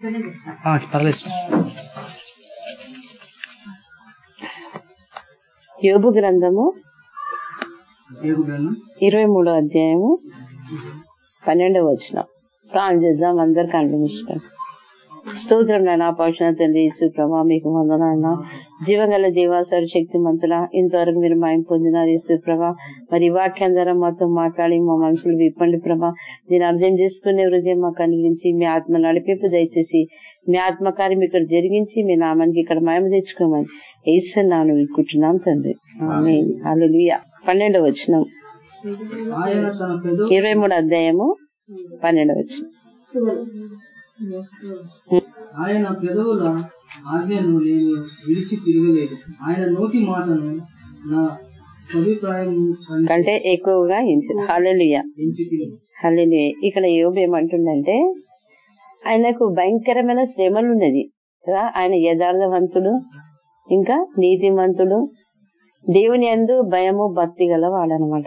పర్లేదు సిస్టర్. యోబు గ్రంథము ఇరవై మూడో అధ్యాయము పన్నెండవ వచ్చిన ప్రాణం చేద్దాం అందరు మూసుకోండి స్తోత్రం నాయన పౌషణ తండ్రి యేసుప్రభ మీకు వందనాయన జీవగల దేవాసర శక్తి మంతుల ఇంతవరకు మీరు మాయం పొందినారు యేసుప్రభ మరి ఈ వాక్యం ద్వారా మాతో మాట్లాడి మా మనసులు విప్పండి ప్రభ. దీన్ని అర్థం చేసుకునే హృదయం మాకు అనుగ్రహించి మీ ఆత్మ నడిపింపు దయచేసి మీ ఆత్మకార్యం ఇక్కడ జరిగించి మీ నామానికి ఇక్కడ మయం తెచ్చుకోమని ఏస్తున్నాను వినుకుంటున్నాం తండ్రి. ఆమేన్. హల్లెలూయా. పన్నెండవ వచ్చిన ఆయన తన పెదవు ఇరవై మూడు అధ్యాయము పన్నెండవ వచ్చిన ఆయన పెదవుల ఆజ్ఞను నేను విడిచి తిరగలేదు. ఆయన నోటి మాటను నా కంటే ఎక్కువగా హల్లెలూయా. ఇక్కడ యోబు ఏమంటుందంటే ఆయనకు భయంకరమైన శ్రమలు ఉన్నది. కదా? ఆయన యథార్థవంతుడు ఇంకా నీతిమంతుడు దేవుని అందు భయము భక్తి గలవాడనమాట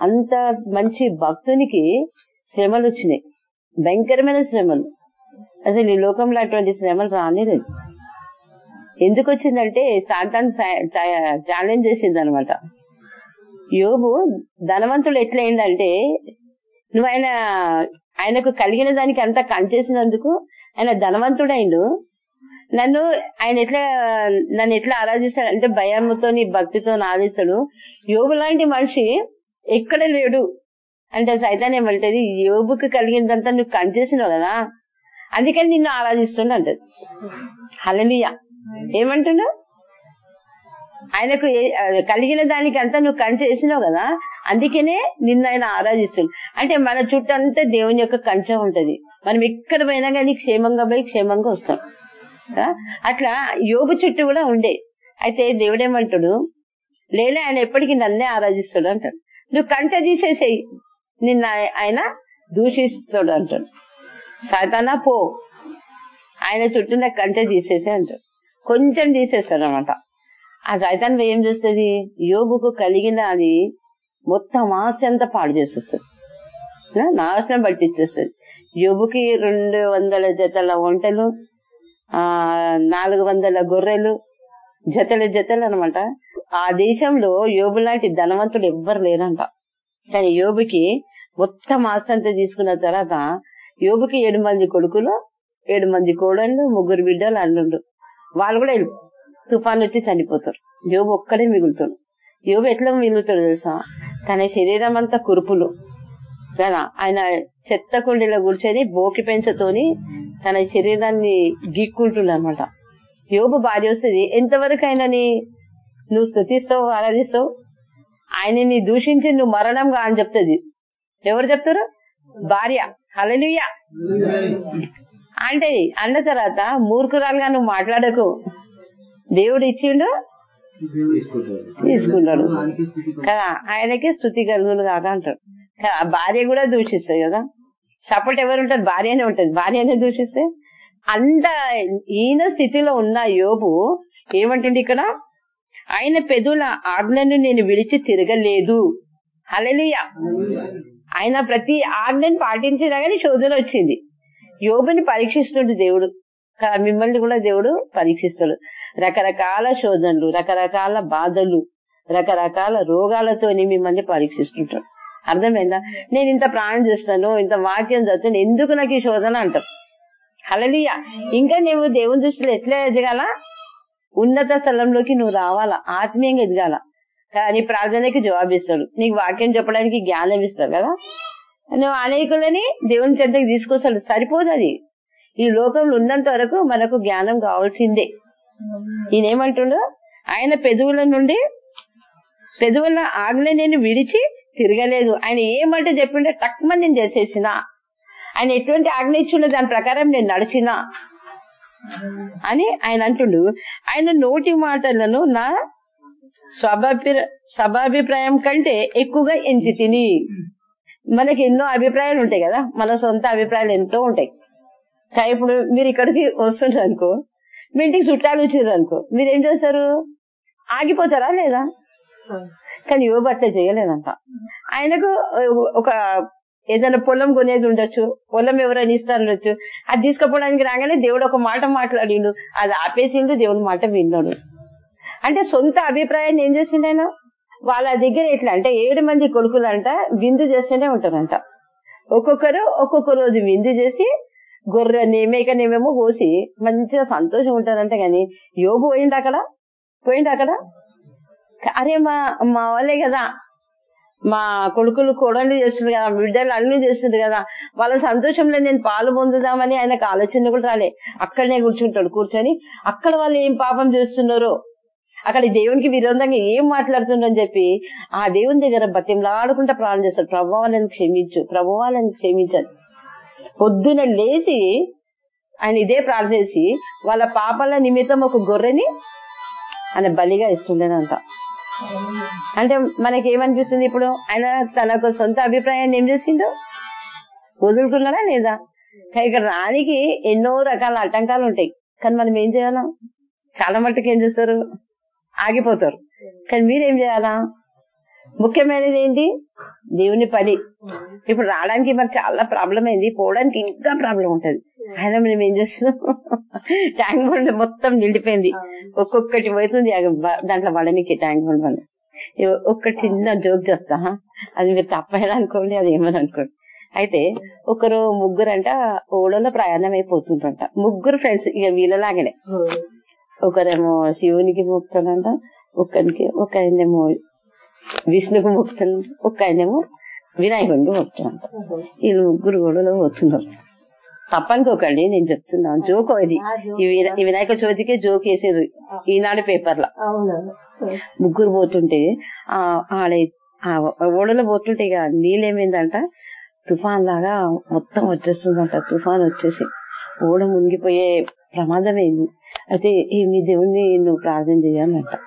అంత మంచి భక్తునికి శ్రమలు వచ్చినాయి. భయంకరమైన శ్రమలు. అసలు ఈ లోకంలో అటువంటి శ్రమలు రానేలేదు. ఎందుకు వచ్చిందంటే సాతాన్ ఛాలెంజ్ చేసింది అనమాట యోగు ధనవంతుడు ఎట్లయిందంటే నువ్వు ఆయన ఆయనకు కలిగిన దానికి అంతా కంచేసినందుకు ఆయన ధనవంతుడైండు. నన్ను ఆయన ఎట్లా నన్ను ఎట్లా ఆరాధిస్తాడు అంటే భయంతో భక్తితో ఆరాధిస్తాడు. యోగు లాంటి మనిషి ఎక్కడ లేడు. అంటే సైతాన్ ఏమంటది యోగుకు కలిగిందంతా నువ్వు కంచేసినావు కదా అందుకని నిన్ను ఆరాధిస్తుండ అంటది. హలలియా ఏమంటున్నావు? ఆయనకు కలిగిన దానికి అంతా నువ్వు కంచె చేసినావు కదా అందుకనే నిన్న ఆయన ఆరాధిస్తుంది అంటే మన చుట్టంతా దేవుని యొక్క కంచె ఉంటది. మనం ఎక్కడ పోయినా కానీ క్షేమంగా పోయి క్షేమంగా వస్తాం. అట్లా యోగు చుట్టూ కూడా ఉండే. అయితే దేవుడేమంటాడు? లేలే ఆయన ఎప్పటికీ నన్నే ఆరాధిస్తాడు అంటాడు. నువ్వు కంచె తీసేసేయి. నిన్న ఆయన దూషిస్తాడు అంటాడు. సాతానా పో. ఆయన చుట్టూ నాకు కంచె తీసేసే అంటాడు. కొంచెం తీసేస్తాడు అనమాట ఆ సైతాన్ ఏం చేస్తుంది? యోగుకు కలిగిన అది మొత్తం ఆస్తి అంతా పాడు చేసేస్తుంది. నాశనం పట్టించేస్తుంది యోగుకి రెండు వందల జతల ఒంటెలు ఆ నాలుగు వందల గొర్రెలు జతల జతలు అనమాట ఆ దేశంలో యోబు లాంటి ధనవంతుడు ఎవ్వరు లేరంట. కానీ యోబుకి మొత్తం ఆస్తి అంతా తీసుకున్న తర్వాత యోబుకి ఏడు మంది కొడుకులు ఏడు మంది కోడళ్ళు ముగ్గురు బిడ్డలు అల్లుండు వాళ్ళు కూడా వెళ్ళి తుఫాన్ వచ్చి చనిపోతారు. యోబు ఒక్కడే మిగులుతాడు. యోబు ఎట్లా మిగులుతాడు తెలుసా? తన శరీరం అంతా కురుపులు. కదా? ఆయన చెత్త కుండీలో కూర్చొని బోకి పెంచతోని తన శరీరాన్ని గీక్కుంటుండ అనమాట యోబు భార్య వస్తుంది ఎంతవరకు ఆయనని నువ్వు స్థుతిస్తావు ఆరాధిస్తావు? ఆయనని దూషించి నువ్వు మరణంగా అని చెప్తుంది. ఎవరు చెప్తారు? భార్య. హలలుయ్యా అంటే అన్న తర్వాత మూర్ఖురాలుగా నువ్వు మాట్లాడకు. దేవుడు ఇచ్చిండు? తీసుకున్నాడు కదా ఆయనకే స్థుతి కాక అంటాడు. కదా, భార్య కూడా దూషిస్తాయి కదా. సపోర్ట్ ఎవరు ఉంటారు? భార్యనే ఉంటది. భార్యనే దూషిస్తే అంత ఈయన స్థితిలో ఉన్న యోబు ఏమంటుంది ఇక్కడ? ఆయన పెదుల ఆజ్ఞను నేను విడిచి తిరగలేదు. హల్లెలూయా. ఆయన ప్రతి ఆజ్ఞని పాటించినా గానీ శోధన వచ్చింది. యోబుని పరీక్షిస్తుండు దేవుడు మిమ్మల్ని కూడా దేవుడు పరీక్షిస్తాడు. రకరకాల శోధనలు రకరకాల బాధలు రకరకాల రోగాలతోని మిమ్మల్ని పరీక్షిస్తుంటాడు. అర్థమైందా? నేను ఇంత ప్రాణం చేస్తాను ఇంత వాక్యం చదువుతాను ఎందుకు నాకు ఈ శోధన అంటారు హలలియ ఇంకా నువ్వు దేవుని దృష్టిలో ఎట్లా ఎదగాల? ఉన్నత స్థలంలోకి నువ్వు రావాలా ఆత్మీయంగా ఎదగాల. కానీ ప్రార్థనకి జవాబిస్తాడు. నీకు వాక్యం చెప్పడానికి జ్ఞానం ఇస్తాడు కదా? నువ్వు అనేకులని దేవుని చెంతకి తీసుకొస్తాడు. సరిపోదు అది ఈ లోకంలో ఉన్నంత వరకు మనకు జ్ఞానం కావాల్సిందే. ఈయనేమంటుండు? ఆయన పెదవుల నుండి పెదవుల ఆజ్ఞ నేను విడిచి తిరగలేదు. ఆయన ఏమంటే చెప్పిండే టక్మని నేను చేసేసిన. ఆయన ఎటువంటి ఆజ్ఞ ఇచ్చిండో దాని ప్రకారం నేను నడిచిన. అని ఆయన అంటుండు. ఆయన నోటి మాటలను నా స్వాభాభి స్వాభాభిప్రాయం కంటే ఎక్కువగా ఎంచి తిని. మనకి ఎన్నో అభిప్రాయాలు ఉంటాయి కదా. మన సొంత అభిప్రాయాలు ఎంతో ఉంటాయి. కానీ ఇప్పుడు మీరు ఇక్కడికి వస్తుంటారు అనుకో మీ ఇంటికి చుట్టాలు వచ్చారు అనుకో మీరు ఏం చేస్తారు? ఆగిపోతారా లేదా? కానీ యోబు అట్లా చేయలేదంట. ఆయనకు ఒక ఏదైనా పొలం కొనేది ఉండొచ్చు పొలం ఎవరైనా ఇస్తారు ఉండొచ్చు అది తీసుకుపోవడానికి రాగానే దేవుడు ఒక మాట మాట్లాడిండు అది ఆపేసిండు దేవుడు మాట విన్నాడు. అంటే సొంత అభిప్రాయాన్ని ఏం చేసిండు ఆయన? వాళ్ళ దగ్గర ఎట్లా అంటే ఏడు మంది కొడుకులంట విందు చేస్తూనే ఉంటారంట. ఒక్కొక్కరు ఒక్కొక్క రోజు విందు చేసి గొర్రెని మేకనేమేమో కోసి మంచిగా సంతోషం ఉంటారంట కానీ యోగు పోయిండు అక్కడ? పోయిండు అక్కడ? అరే మా మా వాళ్ళే కదా. మా కొడుకులు కోడళ్ళు చేస్తుంది కదా బిడ్డలు అన్ని చేస్తుంది కదా. వాళ్ళ సంతోషంలో నేను పాలు పొందుదామని ఆయనకు ఆలోచన కూడా రాలే. అక్కడనే కూర్చుంటాడు కూర్చొని. అక్కడ వాళ్ళు ఏం పాపం చేస్తున్నారో? అక్కడ దేవునికి విరోధంగా ఏం మాట్లాడుతుండని చెప్పి ఆ దేవుని దగ్గర బతిమలాడుకుంటా ప్రాణం చేస్తాడు ప్రభావాలను క్షమించు ప్రభావాలను క్షమించదు పొద్దున లేచి ఆయన ఇదే ప్రార్థన చేసి వాళ్ళ పాపాల నిమిత్తం ఒక గొర్రెని ఆయన బలిగా ఇస్తుండేనంట. అంటే మనకి ఏమనిపిస్తుంది ఇప్పుడు? ఆయన తనకు సొంత అభిప్రాయాన్ని ఏం చేసిండు? వదులుకున్నాడా లేదా? ఇక్కడ రానికి ఎన్నో రకాల ఆటంకాలు ఉంటాయి. కానీ మనం ఏం చేయాలా? చాలా మట్టుకు ఏం చేస్తారు? ఆగిపోతారు. కానీ మీరేం చేయాలా? ముఖ్యమైనది ఏంటి దేవుని పని. ఇప్పుడు రావడానికి మనకు చాలా ప్రాబ్లం అయింది. పోవడానికి ఇంకా ప్రాబ్లం ఉంటది. ఆయన మనం ఏం చేస్తున్నాం? ట్యాంక్ బండ్ మొత్తం నిండిపోయింది. ఒక్కొక్కటి పోతుంది దాంట్లో పడనికి ట్యాంక్ బండ్ వల్ల ఒక్కటి ఒక్క చిన్న జోక్ చెప్తా అది మీరు తప్పేలా అనుకోండి అది ఏమని అనుకోండి. అయితే ఒకరు ముగ్గురంట ఓడలో ప్రయాణం అయిపోతుంటారంట ముగ్గురు ఫ్రెండ్స్ ఇక వీళ్ళలాగనే. ఒకరేమో శివునికి మొక్కుతాడంట ఒక్కరికి ఒక ఆయనేమో విష్ణుకు మొక్కుతాడు ఒక ఆయనేమో వినాయకుడికి మొక్కుతాడంట వీళ్ళు ముగ్గురు గొడవలో పోతున్నారు. తప్పనుకోకండి నేను చెప్తున్నాను జోక్ ఇది. ఈ వినా- ఈ వినాయక చవితికే జోక్ వేసేది ఈనాడు పేపర్ల. ముగ్గురు పోతుంటే ఆడ ఓడలో పోతుంటే ఇక నీళ్ళేమైందంట తుఫాన్ లాగా మొత్తం వచ్చేస్తుందంట తుఫాన్ వచ్చేసి ఓడ మునిగిపోయే ప్రమాదం అయింది అయితే ఈ మీ దేవుణ్ణి నువ్వు ప్రార్థన చేయాలంట.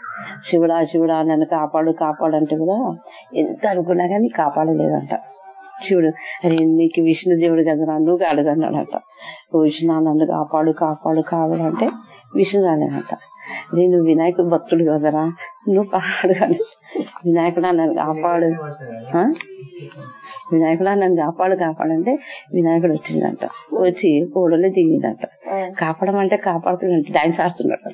శివుడా శివుడా నన్ను కాపాడు కాపాడు అంటే కూడా ఎంత అనుకున్నా కానీ కాపాడలేదంట. శివుడు అరే నీకు విష్ణు దేవుడు కదరా నువ్వు అడగన్నాడంట. విష్ణు నన్ను కాపాడు కాపాడు కాపాడు అంటే విష్ణు రాలేదంట. నేను వినాయకుడు భక్తుడు కదరా నువ్వు అడగాలి వినాయకుడా నన్ను కాపాడు. ఆ? వినాయకుడా నన్ను కాపాడు కాపాడంటే వినాయకుడు వచ్చిందంట వచ్చి ఓడలో దిగిందంట కాపాడమంటే కాపాడుతున్నట్టు డాన్స్ ఆడుతున్నాడు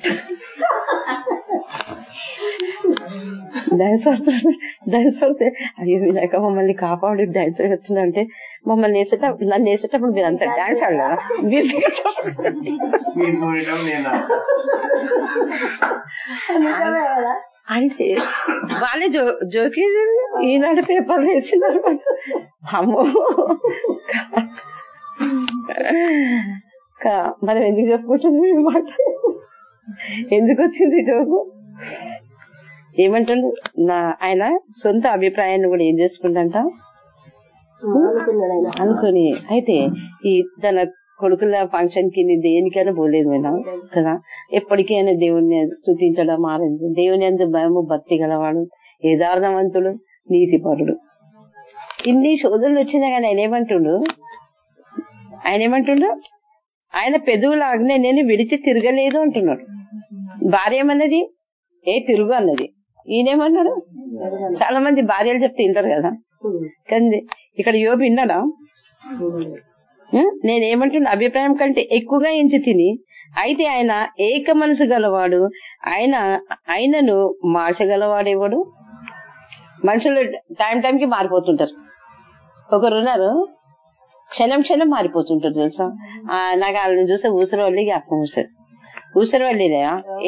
డాన్స్ ఆడుతున్నాడు డాన్స్ ఆడితే అయ్యో వినాయక మమ్మల్ని కాపాడు డాన్స్ వచ్చిందంటే మమ్మల్ని వేసేటప్పుడు నన్ను వేసేటప్పుడు మీరు అంత డాన్స్ ఆడలేదా మీరు అంటే వాళ్ళే జో జోకి ఈనాడు పేపర్ వేసినారు అమ్మో. కా- మనం ఎందుకు చెప్పుకుంటుంది మాట? ఎందుకు వచ్చింది జోకు? ఏమంటాడు? నా ఆయన సొంత అభిప్రాయాన్ని కూడా ఏం చేసుకుందంట? అనుకుని అయితే ఈ తన కొడుకుల ఫంక్షన్కి నేను దేనికైనా పోలేదు మేడం. కదా? ఎప్పటికైనా దేవుణ్ణి స్థుతించడం ఆరంభించడం దేవుని అందు భయము భక్తి గలవాడు యథార్థవంతుడు నీతిపరుడు. ఇన్ని శోధనలు వచ్చినా కానీ ఆయన ఏమంటుండు? ఆయన ఏమంటుండు? ఆయన పెదవుల ఆజ్ఞ నేను విడిచి తిరగలేదు అంటున్నాడు. భార్య ఏమన్నది? ఏ తిరుగు అన్నది. ఈయనేమన్నాడు? చాలా మంది భార్యలు చెప్తే వింటారు కదా. కానీ ఇక్కడ యోబు విన్నాడా? నేనేమంటున్నా అభిప్రాయం కంటే ఎక్కువగా ఎంచి తిని అయితే ఆయన ఏక మనసు గలవాడు ఆయన ఆయనను మార్చగలవాడేవాడు? మనుషులు టైం టైంకి మారిపోతుంటారు. ఒకరు ఉన్నారు క్షణం క్షణం మారిపోతుంటారు తెలుసా? ఆ, నాకు వాళ్ళని చూస్తే ఊసరి వాళ్ళి జ్ఞాపకం వస్తుంది. ఊసరి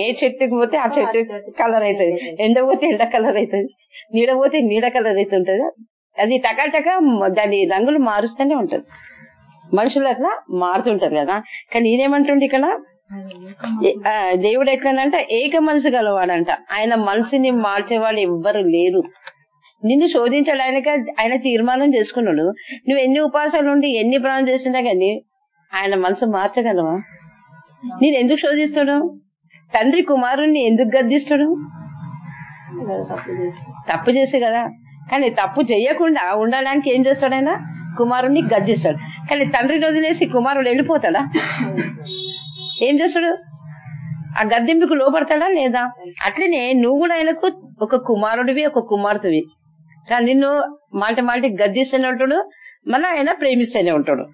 ఏ చెట్టుకి పోతే ఆ చెట్టు కలర్ అవుతుంది. ఎండ పోతే ఎండ కలర్ అవుతుంది. నీడ పోతే నీడ కలర్ అవుతుంటది. అది టకాటక దాని రంగులు మారుస్తూనే ఉంటది. మనుషులు అట్లా మారుతుంటారు కదా. కానీ ఈయనేమంటుండే ఇక్కడ? దేవుడు ఎట్లనంట ఏక మనసు గలవాడంట. ఆయన మనసుని మార్చేవాళ్ళు ఎవ్వరు లేరు. నిన్ను శోధించడానికి ఆయన తీర్మానం చేసుకున్నాడు. నువ్వు ఎన్ని ఉపాసాలు ఉండి ఎన్ని ప్రాణం చేసినా కానీ ఆయన మనసు మార్చగలవా? నేను ఎందుకు శోధిస్తాడు? తండ్రి కుమారుణ్ణి ఎందుకు గద్దిస్తాడు? తప్పు చేసే కదా. కానీ తప్పు చేయకుండా ఉండడానికి ఏం చేస్తాడు ఆయన? కుమారుణ్ణి గద్దిస్తాడు. కానీ తండ్రిని వదిలేసి కుమారుడు వెళ్ళిపోతాడా? ఏం చేస్తాడు? ఆ గద్దెంపుకు లోపడతాడా లేదా? అట్లనే నువ్వు కూడా ఆయనకు ఒక కుమారుడివి ఒక కుమార్తెవి. కానీ నిన్ను మాట మాటి ఉంటాడు మన ఆయన ప్రేమిస్తూనే ఉంటాడు.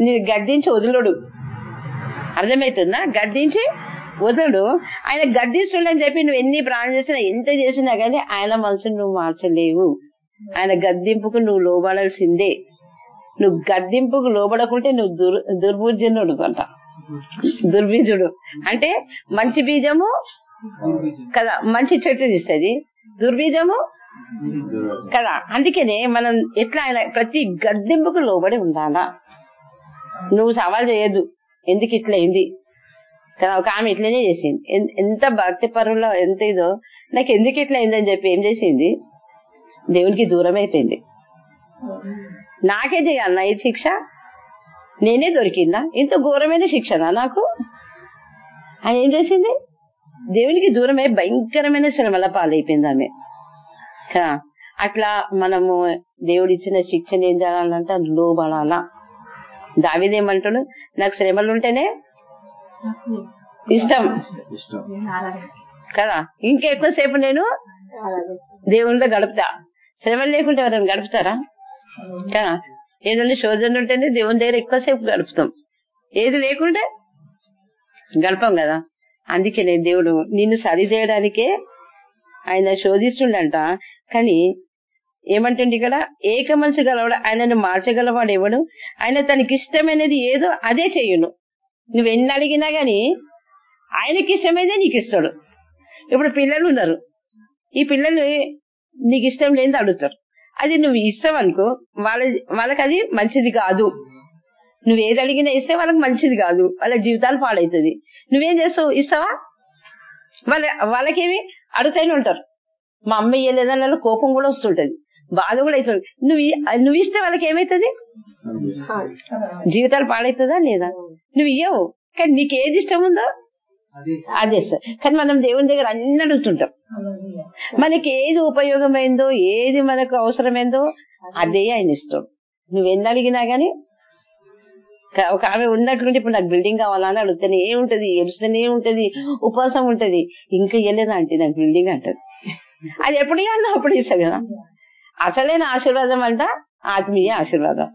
నేను గద్దించి వదలడు. అర్థమవుతుందా? గద్దించి వదలడు. ఆయన గద్దిస్తుండని చెప్పి నువ్వు ఎన్ని ప్రాణం చేసినా ఎంత చేసినా గానీ ఆయన మనసును నువ్వు మార్చలేవు. ఆయన గద్దింపుకు నువ్వు లోబడాల్సిందే. నువ్వు గద్దింపుకు లోబడకుంటే నువ్వు దుర్ దుర్భుజనుడు అంట. దుర్బీజుడు. అంటే మంచి బీజము కదా మంచి చెట్టు ఇస్తుంది దుర్బీజము కదా అందుకనే మనం ఎట్లా ఆయన ప్రతి గడ్డింపుకు లోబడి ఉండాలా? నువ్వు సవాల్ చేయదు ఎందుకు ఇట్లయింది కదా ఒక ఆమె ఇట్లనే చేసింది. ఎంత భక్తి పరులో ఎంత ఇదో. నాకు ఎందుకు ఇట్లయిందని చెప్పి ఏం చేసింది? దేవునికి దూరం అయిపోయింది నాకే చేయాలన్నా ఈ శిక్ష? నేనే దొరికిందా? ఇంత ఘోరమైన శిక్షనా నాకు? ఆయన ఏం చేసింది? దేవునికి దూరమై భయంకరమైన శ్రమల పాలైపోయింది ఆమె. కదా అట్లా మనము దేవుడు ఇచ్చిన శిక్షణ ఏం చేయాలంటే అది లోబడాలా. దావిదేమంటాడు నాకు శ్రమలు ఉంటేనే ఇష్టం. కదా? ఇంకా ఎక్కువసేపు నేను దేవునితో గడుపుతా. శ్రమలు లేకుంటే ఎవరైనా గడుపుతారా? కదా ఏదైనా శోధన ఉంటేనే దేవుని దగ్గర ఎక్కువసేపు గడుపుతాం. ఏది లేకుంటే గడపం కదా. అందుకే నేను దేవుడు నిన్ను సరి చేయడానికే ఆయన శోధిస్తుండంట. కానీ ఏమంటుంది ఇక్కడ ఏక మనసు గలవాడు ఆయనను మార్చగలవాడు ఎవడు? ఆయన తనకి ఇష్టమైనది ఏదో అదే చేయును. నువ్వు ఎన్ని అడిగినా గాని ఆయనకి ఇష్టమైనదే నీకు ఇస్తాడు ఇప్పుడు పిల్లలు ఉన్నారు. ఈ పిల్లలు నీకు ఇష్టం లేనిది అడుగుతారు. అది నువ్వు ఇష్టం అనుకో వాళ్ళ వాళ్ళకి అది మంచిది కాదు. నువ్వు ఏది అడిగినా ఇస్తే వాళ్ళకి మంచిది కాదు. వాళ్ళ జీవితాలు పాడవుతుంది నువ్వేం చేస్తావు? ఇస్తావా? వాళ్ళ వాళ్ళకేమి అడుగుతూనే ఉంటారు. మా అమ్మ ఇయ్యలేదని కోపం కూడా వస్తుంటది. బాధ కూడా అవుతుంది. నువ్వు నువ్వు ఇస్తే వాళ్ళకి ఏమైతుంది జీవితాలు పాడవుతుందా లేదా? నువ్వు ఇయ్యవు. కానీ నీకు ఏది ఇష్టం ఉందో అదే. సార్. కానీ మనం దేవుని దగ్గర అన్ని అడుగుతుంటాం. మనకి ఏది ఉపయోగమైందో ఏది మనకు అవసరమైందో అదే. ఆయన ఇష్టం. నువ్వు ఎన్ని అడిగినా గానీ ఒక ఆమె ఉన్నట్లుంటే ఇప్పుడు నాకు బిల్డింగ్ కావాలా అని అడుగుతానే ఏముంటది? ఏడుస్తూనే ఉంటది ఉపవాసం ఉంటది. ఇంకా ఇయ్యలేదా అంటే నాకు బిల్డింగ్ అంటది. అది ఎప్పుడు ఇవ్వాలో అప్పుడు ఇస్తాడు కదా. అసలైన ఆశీర్వాదం అంట ఆత్మీయ ఆశీర్వాదం.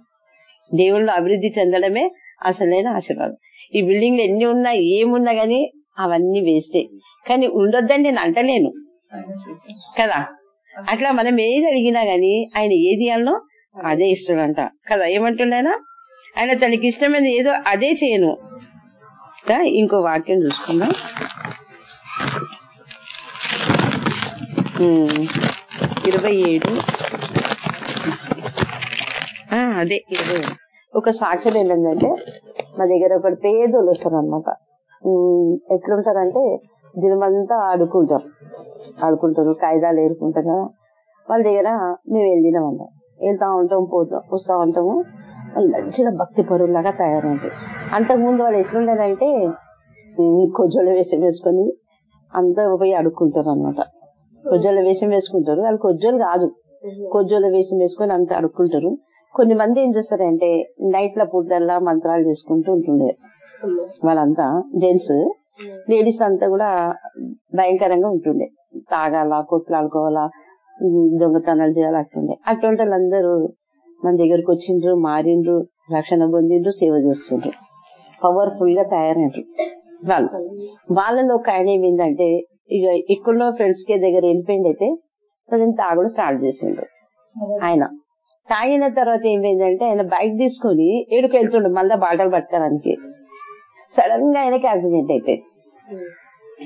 దేవుళ్ళు అభివృద్ధి చెందడమే అసలైన ఆశీర్వాదం. ఈ బిల్డింగ్లు ఎన్ని ఉన్నా ఏమున్నా గానీ అవన్నీ వేస్టే. కానీ ఉండొద్దని నేను అంటలేను. కదా? అట్లా మనం ఏది అడిగినా గాని ఆయన ఏది ఇవ్వాలనో అదే ఇస్తాడంట. కదా? ఏమంటున్నాయన ఆయన తనకి ఇష్టమైన ఏదో అదే చేయను. ఇంకో వాక్యం చూసుకుందాం. ఇరవై ఏడు అదే ఇరవై. ఒక సాక్ష్యం ఏంటంటే మా దగ్గర ఒకటి పేదోళ్ళు వస్తారు అనమాట ఎట్లుంటారంటే దినమంతా ఆడుకుంటారు ఆడుకుంటారు కాయిదాలు ఏరుకుంటారు. కదా వాళ్ళ దగ్గర మేము వెళ్ళినామంట వెళ్తా ఉంటాం పోతాం వస్తూ ఉంటాము. వాళ్ళు మంచిగా భక్తి పరువులాగా తయారైంది అంతకుముందు వాళ్ళు ఎట్లుండారంటే కొజ్జోళ్ళ వేషం వేసుకొని అంతా పోయి అడుక్కుంటారు అనమాట కొజ్జోళ్ళ వేషం వేసుకుంటారు. వాళ్ళు కొజ్జోలు కాదు. కొజ్జోళ్ళ వేషం వేసుకొని అంతా అడుక్కుంటారు కొన్ని మంది ఏం చేస్తారంటే నైట్ల పూటల్లా మంత్రాలు చేసుకుంటూ ఉంటుండే. వాళ్ళంతా జెంట్స్ లేడీస్ అంతా కూడా భయంకరంగా ఉంటుండే. తాగాల కొట్లాడుకోవాలా దొంగతనాలు చేయాలి అట్లుండే అటువంటి వాళ్ళందరూ మన దగ్గరకు వచ్చిండ్రు మారిండ్రు రక్షణ పొందిండ్రు సేవ చేస్తుండ్రు. పవర్ఫుల్గా తయారైనరు వాళ్ళు. వాళ్ళలో ఒక ఆయన ఏమైందంటే ఇక ఇక్కడున్న ఫ్రెండ్స్కి దగ్గర వెళ్ళిపోయింది అయితే కొంచెం తాగుడు స్టార్ట్ చేసిండు. ఆయన. తాగిన తర్వాత ఏమైందంటే ఆయన బైక్ తీసుకొని ఏడుకు వెళ్తుండు మళ్ళా బాటలు పట్టుకోవడానికి. సడన్గా ఆయనకి యాక్సిడెంట్ అయిపోయింది.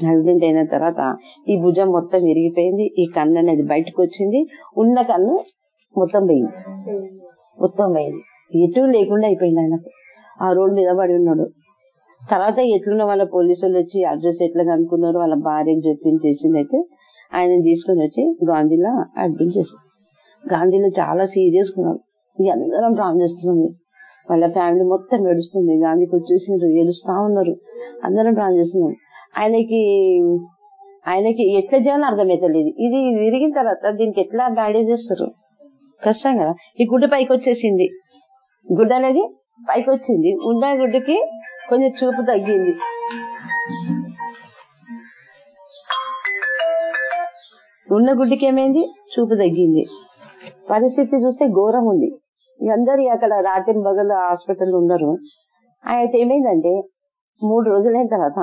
యాక్సిడెంట్ అయిన తర్వాత ఈ భుజం మొత్తం విరిగిపోయింది ఈ కన్ను అనేది బయటకు వచ్చింది ఉన్న కన్ను మొత్తం పోయింది. మొత్తం పోయింది. ఎటు లేకుండా అయిపోయింది ఆయనకు. ఆ రోడ్ మీద పడి ఉన్నాడు. తర్వాత ఎట్లున్న వాళ్ళ పోలీసులు వచ్చి అడ్రస్ ఎట్లా కనుక్కున్నారు వాళ్ళ భార్యకు చెప్పింది చేసింది అయితే ఆయన తీసుకొని వచ్చి గాంధీలో అడ్మిట్ చేశారు. గాంధీలో చాలా సీరియస్ ఉన్నారు. అందరం ప్రాణం చేస్తుంది వాళ్ళ ఫ్యామిలీ మొత్తం ఏడుస్తుంది. గాంధీకి చూసినారు ఏడుస్తా ఉన్నారు. అందరం డ్రాన్ చేస్తున్నాం. ఆయనకి ఆయనకి ఎట్లా చేయాలో అర్థమైతలేదు. ఇది విరిగిన తర్వాత దీనికి ఎట్లా బ్యాండేజ్ చేస్తారు? కష్టం కదా. ఈ గుడ్డ పైకి వచ్చేసింది. గుడ్డ అనేది పైకి వచ్చింది. ఉన్న గుడ్డకి కొంచెం చూపు తగ్గింది. ఉన్న గుడ్డికి ఏమైంది? చూపు తగ్గింది. పరిస్థితి చూస్తే ఘోరం ఉంది. అందరి అక్కడ రాత్రి బగలు హాస్పిటల్ ఉన్నారు అయితే ఏమైందంటే మూడు రోజులైన తర్వాత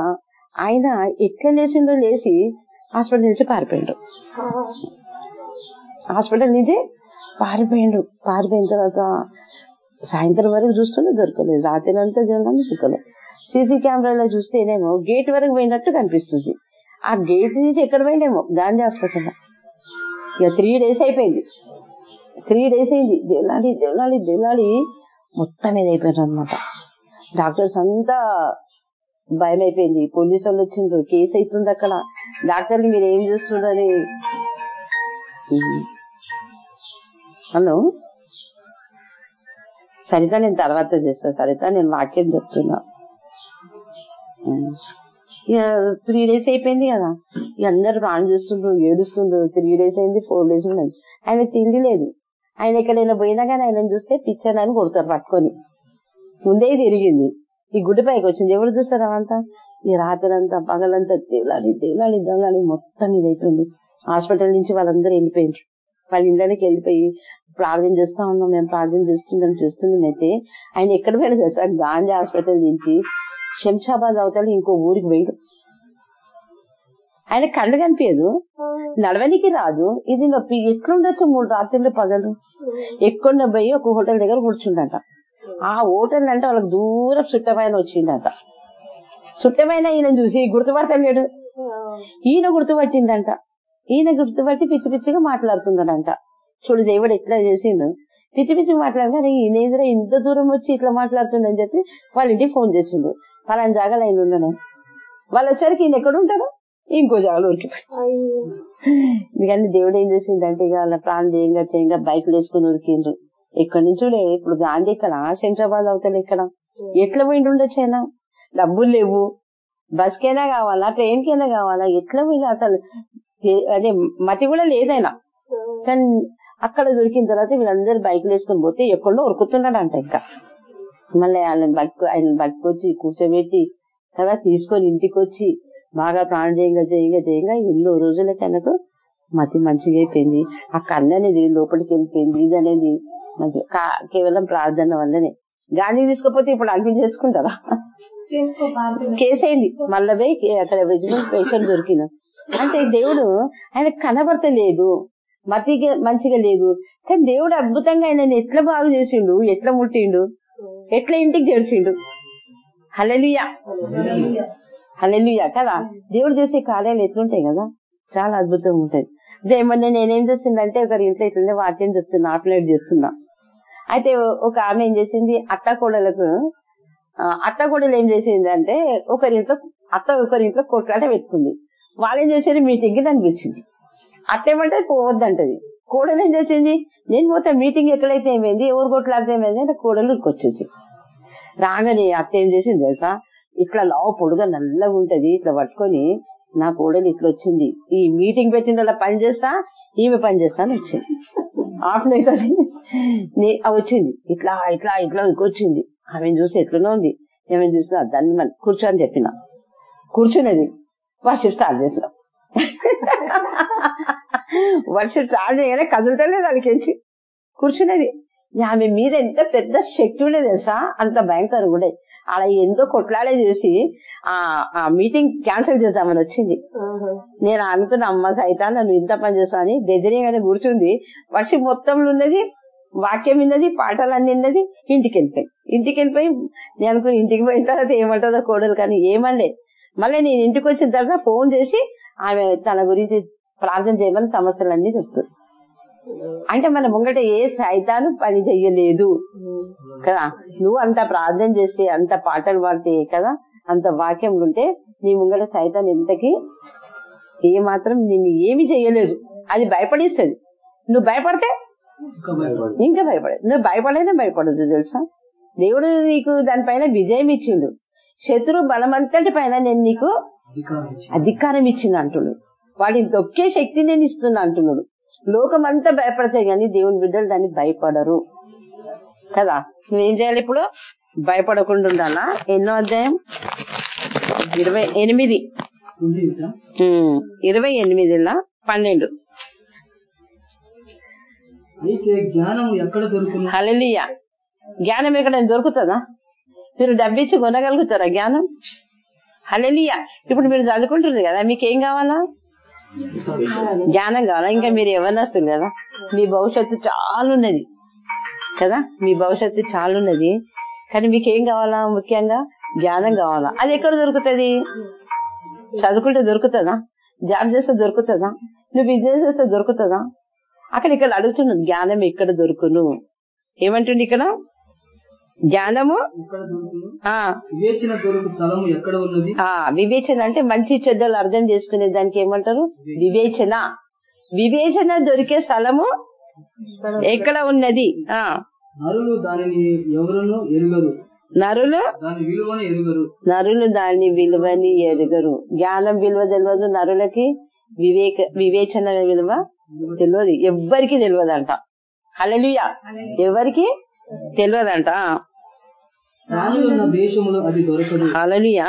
ఆయన ఎట్లా లేచిండో లేచి హాస్పిటల్ నుంచి పారిపోయిండు. హాస్పిటల్ నుంచి పారిపోయిండు. పారిపోయిన తర్వాత సాయంత్రం వరకు చూస్తుంటే దొరకలేదు. రాత్రి అంతా చూడాలని దొరకలేదు. సీసీ కెమెరాలో చూస్తేనేమో గేట్ వరకు పోయినట్టు కనిపిస్తుంది. ఆ గేట్ నుంచి ఎక్కడ పోయిండేమో గాంధీ హాస్పిటల్. ఇక త్రీ డేస్ అయిపోయింది. త్రీ డేస్ అయింది. దేవులాడి దేవులాడి దేవులాడి మొత్తం మీద అయిపోయారు అనమాట డాక్టర్స్ అంతా భయం అయిపోయింది పోలీసు వాళ్ళు వచ్చిండ్రు. కేసు అవుతుంది అక్కడ. డాక్టర్ని మీరు ఏం చూస్తున్నారని హలో? సరిత నేను తర్వాత చేస్తా. సరిత నేను వాక్యం చెప్తున్నా. ఇక త్రీ డేస్ అయిపోయింది కదా. ఇక అందరు ప్రాణం చూస్తుండ్రు ఏడుస్తుండ్రు. త్రీ డేస్ అయింది ఫోర్ డేస్ ఉన్నది ఆయన తిండి లేదు. ఆయన ఎక్కడైనా పోయినా కానీ ఆయన చూస్తే పిచ్చర్ అని కొడతారు పట్టుకొని. ముందే తిరిగింది ఈ గుడ్డి పైకి వచ్చింది. ఎవరు చూస్తారు అవంతా ఈ రాత్రంతా పగలంతా దేవులాడి దేవులాడి దేవులాడి మొత్తం ఇది హాస్పిటల్ నుంచి వాళ్ళందరూ వెళ్ళిపోయారు వాళ్ళ ఇళ్ళకి వెళ్ళిపోయి ప్రార్థన చేస్తా ఉన్నాం. మేము ప్రార్థన చేస్తున్నాం చేస్తున్నాం అయితే ఆయన ఎక్కడ పోయినా తెలుసా? గాంధీ హాస్పిటల్ నుంచి శంషాబాద్ అవతల ఇంకో ఊరికి పోయాడు. ఆయన కళ్ళు కనిపించదు. నడవనికి రాదు. ఇది నొప్పి. ఎట్లుండొచ్చు మూడు రాత్రులు పగలు? ఎక్కువ పోయి ఒక హోటల్ దగ్గర కూర్చుండట. ఆ హోటల్ అంటే వాళ్ళకి దూరం సుట్టమైన వచ్చిండట. సుట్టమైన ఈయన చూసి గుర్తుపడతలేడు ఈయన గుర్తుపట్టిందంట. ఈయన గుర్తుపట్టి పిచ్చి పిచ్చిగా మాట్లాడుతున్నాడంట. చూడు దేవుడు ఎట్లా చేసిండు. పిచ్చి పిచ్చి మాట్లాడగానే ఈయన ఎదురు ఇంత దూరం వచ్చి ఇట్లా మాట్లాడుతుండని చెప్పి వాళ్ళ ఇంటికి ఫోన్ చేసిండు. పలానా జాగాలు ఆయన ఉండను. వాళ్ళు వచ్చరికి ఈయన ఎక్కడ ఉంటాడు? ఇంకో జాగాలో ఉరికిపోయి ఎందుకంటే దేవుడు ఏం చేసిండంటే ఇక వాళ్ళ ప్రాణం చేయంగా చేయంగా బైక్లు వేసుకుని ఉరికిండ్రు ఎక్కడి నుంచి ఇప్పుడు గాంధీ ఇక్కడ శంషాబాద్ అవతల ఇక్కడ ఎట్లా పోయిండు ఉండొచ్చు ఆయన డబ్బులు లేవు. బస్ కైనా కావాలా? ట్రైన్ కైనా కావాలా? ఎట్లా పోయినా అసలు? అదే మతి కూడా లేదైనా. కానీ అక్కడ దొరికిన తర్వాత వీళ్ళందరూ బైక్లు వేసుకొని పోతే ఎక్కడో ఉరుకుతున్నాడంట ఇంకా. మళ్ళీ వాళ్ళని పట్టుకు ఆయన పట్టుకొచ్చి కూర్చోబెట్టి కదా తీసుకొని ఇంటికి వచ్చి బాగా ప్రాణం చేయంగా చేయంగా చేయంగా ఎన్నో రోజులకి ఆయనకు మతి మంచిగా అయిపోయింది. ఆ కన్ను అనేది లోపలికి వెళ్ళిపోయింది. ఇది అనేది మంచి కేవలం ప్రార్థన వల్లనే. గాంధీ తీసుకపోతే ఇప్పుడు అడ్మిట్ చేసుకుంటారా కేసు అయింది మళ్ళీ పోయి అక్కడ వెజిటబుల్ పేషెంట్ దొరికిన అంటే దేవుడు ఆయన కనబడతలేదు. మతిగా మంచిగా లేదు. కానీ దేవుడు అద్భుతంగా ఆయన ఎట్లా బాగు చేసిండు? ఎట్లా ముట్టిండు? ఎట్లా ఇంటికి చేర్చిండు? హలెలుయా హలెలుయా కదా? దేవుడు చేసే కార్యాలు ఎట్లుంటాయి కదా? చాలా అద్భుతంగా ఉంటాయి. అదే మొన్న నేనేం చేసిందంటే ఒకరి ఇంట్లో ఇట్లనే వాక్యం చెప్తున్నా ఆపరేట్ చేస్తున్నా. అయితే ఒక ఆమె ఏం చేసింది? అత్త కోడలకు అత్త కోడలు ఏం చేసింది అంటే ఒకరింట్లో అత్త ఒకరింట్లో కొట్లాట పెట్టుకుంది. వాళ్ళు ఏం చేసేది మీటింగ్కి అనిపించింది అత్త ఏమంటే పోవద్దంటది. కోడలు ఏం చేసింది? నేను పోతే మీటింగ్ ఎక్కడైతే ఏమైంది? ఎవరు కొట్లాడితే ఏమైంది? అంటే కోడలు వచ్చేసి రాగానే అత్త ఏం చేసింది తెలుసా? ఇట్లా లావు పొడుగా నల్లగా ఉంటది ఇట్లా పట్టుకొని నా కోడలు ఇట్లా వచ్చింది. ఈ మీటింగ్ పెట్టిన వాళ్ళ పని చేస్తా ఈమె పని చేస్తా అని వచ్చింది. ఆఫ్ అవుతుంది వచ్చింది. ఇట్లా ఇట్లా ఇట్లా వచ్చింది. ఆమెను చూసి ఎట్లనో ఉంది. ఏమైనా చూసినా దాన్ని మన కూర్చో అని చెప్పిన. కూర్చునేది వర్షం స్టార్ట్ చేసినాం. వర్షిప్ స్టార్ట్ చేయగానే కదులుతలేదు దానికి కూర్చునేది. ఆమె మీద ఎంత పెద్ద శక్తి ఉండేది తెలుసా? అంత భయంకరంగా ఉండేది. అలా ఎంతో కొట్లాడే చేసి ఆ ఆ మీటింగ్ క్యాన్సిల్ చేద్దామని వచ్చింది. నేను అనుకున్న అమ్మ సైతాన్ నన్ను ఇంత పని చేస్తాను అని బెదిరిగానే కూర్చుంది. వర్షం మొత్తంలో ఉన్నది వాక్యం విన్నది పాటలు అన్ని విన్నది ఇంటికి వెళ్ళిపోయి. ఇంటికి వెళ్ళిపోయి నేను అనుకుని ఇంటికి పోయిన తర్వాత ఏమంటుందో కోడలు కానీ ఏమనలే. మళ్ళీ నేను ఇంటికి వచ్చిన తర్వాత ఫోన్ చేసి ఆమె తన గురించి ప్రార్థన చేయమని సమస్యలన్నీ చెప్తుంది. అంటే మన ముంగట ఏ సైతాను పని చెయ్యలేదు. కదా? నువ్వు అంత ప్రార్థన చేస్తే అంత పాటలు పాడితే కదా అంత వాక్యం ఉంటే నీ ముంగట సైతాన్ ఎంతకి ఏ మాత్రం నిన్ను ఏమి చెయ్యలేదు. అది భయపడిస్తుంది. నువ్వు భయపడితే ఇంకా భయపడదు. నువ్వు భయపడైనా భయపడదు తెలుసా? దేవుడు నీకు దానిపైన విజయం ఇచ్చిండు. శత్రు బలమంతటి పైన నేను నీకు అధికారం ఇచ్చి అధికారం ఇచ్చింది అంటున్నాడు. వాడిని తొక్కే శక్తి నేను ఇస్తున్నా అంటున్నాడు. లోకమంతా భయపడతాయి కానీ దేవుని బిడ్డలు దాన్ని భయపడరు. కదా? నువ్వేం చేయాలి ఇప్పుడు? భయపడకుండా ఉండాలా? ఎన్నో అధ్యాయం? ఇరవై ఎనిమిది. ఇరవై ఎనిమిదిలా పన్నెండు. ఎక్కడ హలలియ జ్ఞానం ఎక్కడ దొరుకుతుందా? మీరు డబ్బిచ్చి కొనగలుగుతారా జ్ఞానం? హలలియ ఇప్పుడు మీరు చదువుకుంటున్నారు కదా మీకు ఏం కావాలా? జ్ఞానం కావాలా? ఇంకా మీరు ఎవరినొస్తుంది కదా? మీ భవిష్యత్తు చాలా ఉన్నది కదా? మీ భవిష్యత్తు చాలా ఉన్నది కానీ మీకు ఏం కావాలా? ముఖ్యంగా జ్ఞానం కావాలా? అది ఎక్కడ దొరుకుతుంది? చదువుకుంటే దొరుకుతుందా? జాబ్ చేస్తే దొరుకుతుందా? నువ్వు బిజినెస్ చేస్తే దొరుకుతుందా? అక్కడ ఇక్కడ అడుగుతున్నాడు జ్ఞానం ఎక్కడ దొరుకును? ఏమంటుండి ఇక్కడ? జ్ఞానము? వివేచన దొరుకు స్థలము ఎక్కడ ఉన్నది? ఆ వివేచన అంటే మంచి చెడ్డలు అర్థం చేసుకునే దానికి ఏమంటారు? వివేచన. వివేచన దొరికే స్థలము ఎక్కడ ఉన్నది? ఆ. నరులు దానిని ఎవరును ఎరుగరు? నరులు? దాని విలువను ఎరుగరు. నరులు దాని విలువని ఎరుగరు. జ్ఞానం విలువ తెలియదు నరులకి. వివేక వివేచన విలువ తెలియదు. ఎవ్వరికి తెలియదంట. హలలుయ ఎవరికి? తెలియదంట. ప్రాణులున్న దేశములో అది దొరకదు. హలలుయ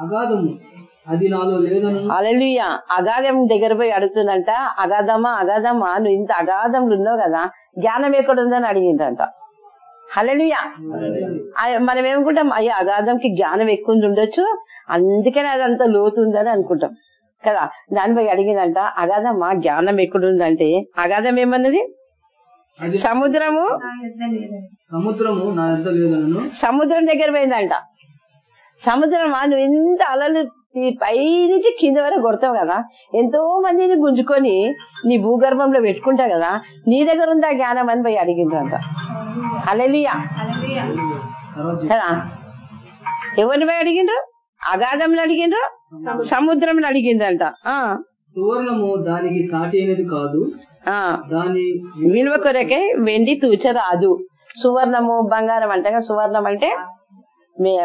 అగాధము అది నాలో లేదను. అలలుయ అగాధం దగ్గర పోయి అడుగుతుందంట అగాధమా అగాధమా? నువ్వు ఇంత అగాధంలో ఉన్నావు కదా జ్ఞానం ఎక్కడ ఉందని అడిగిందంట హలలుయ మనం ఏమనుకుంటాం అయ్యా అగాధంకి జ్ఞానం ఎక్కువ ఉండొచ్చు అందుకని అది అంత లోతు ఉందని అనుకుంటాం. కదా దాని పోయి అడిగిందంట అగాధమా? జ్ఞానం ఎక్కడుందంటే అగాధం ఏమన్నది? సముద్రము? సముద్రము నా ఎంత లేదను సముద్రం దగ్గర పోయిందంట. సముద్రమా నువ్వు ఎంత అలలు పై నుంచి కింద వరకు కొడతావు కదా ఎంతో మందిని గుంజుకొని నీ భూగర్భంలో పెట్టుకుంటావు కదా నీ దగ్గర ఉందా జ్ఞానం అని పోయి అడిగిందంట అలలియా ఎవరిని పోయి అడిగిండ్రు? అగాధంలో అడిగిండ్రు? సముద్రంలో అడిగిందంట ఆ. సువర్ణము దానికి సాటి అయినది కాదు. విలువ కొరకే వెండి తూచరాదు సువర్ణము బంగారం అంటే సువర్ణం అంటే